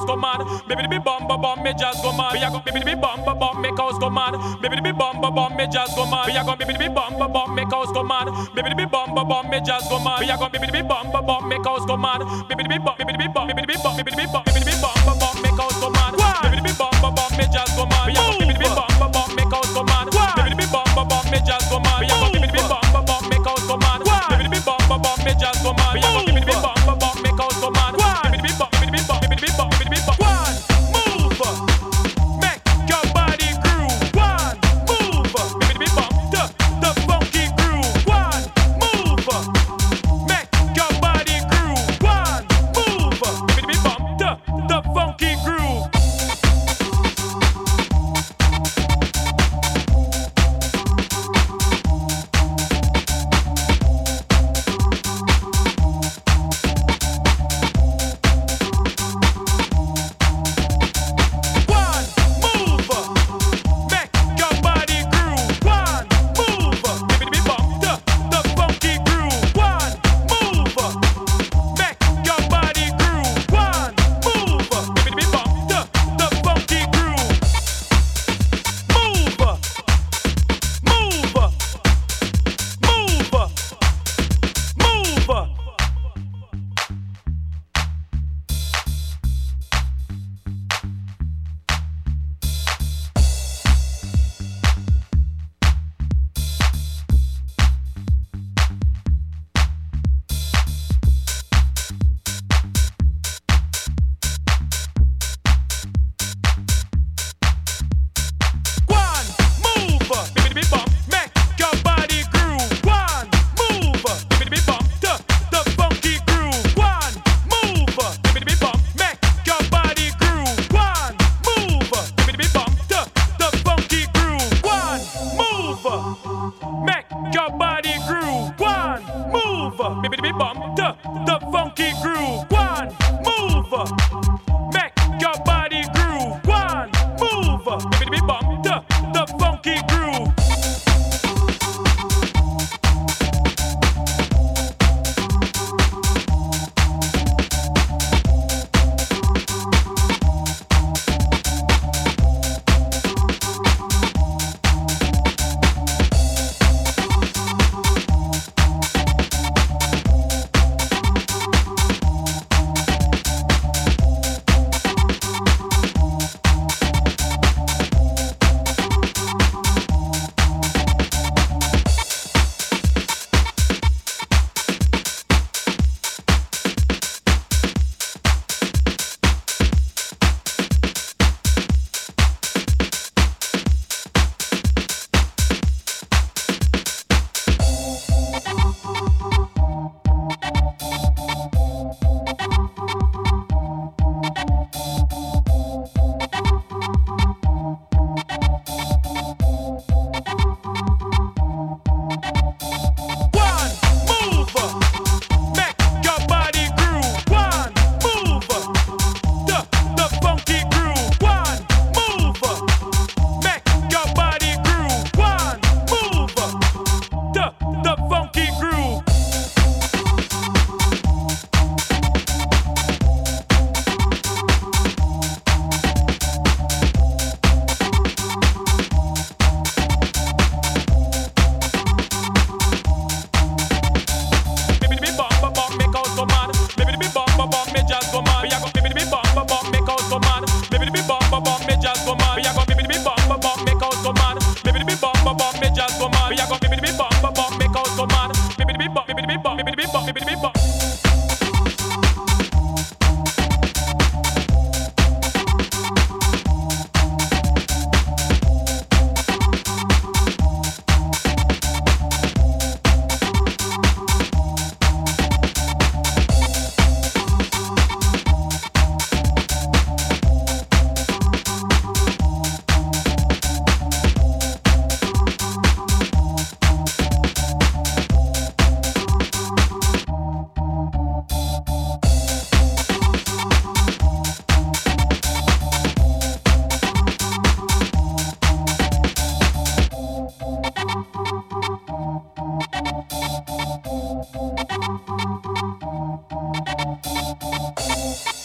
house go mad. Baby be bumba bum, me just go mad. We are going baby be bumba bum, make house go mad. Baby be bumba bum, me just go mad. We are going baby be bumba bum, make house go mad. Baby be bumba bum, me just go mad. We are going baby be bumba bum, make house go mad. Baby be bum, baby be bum, baby be bum, baby be bum. Oh. Thank you.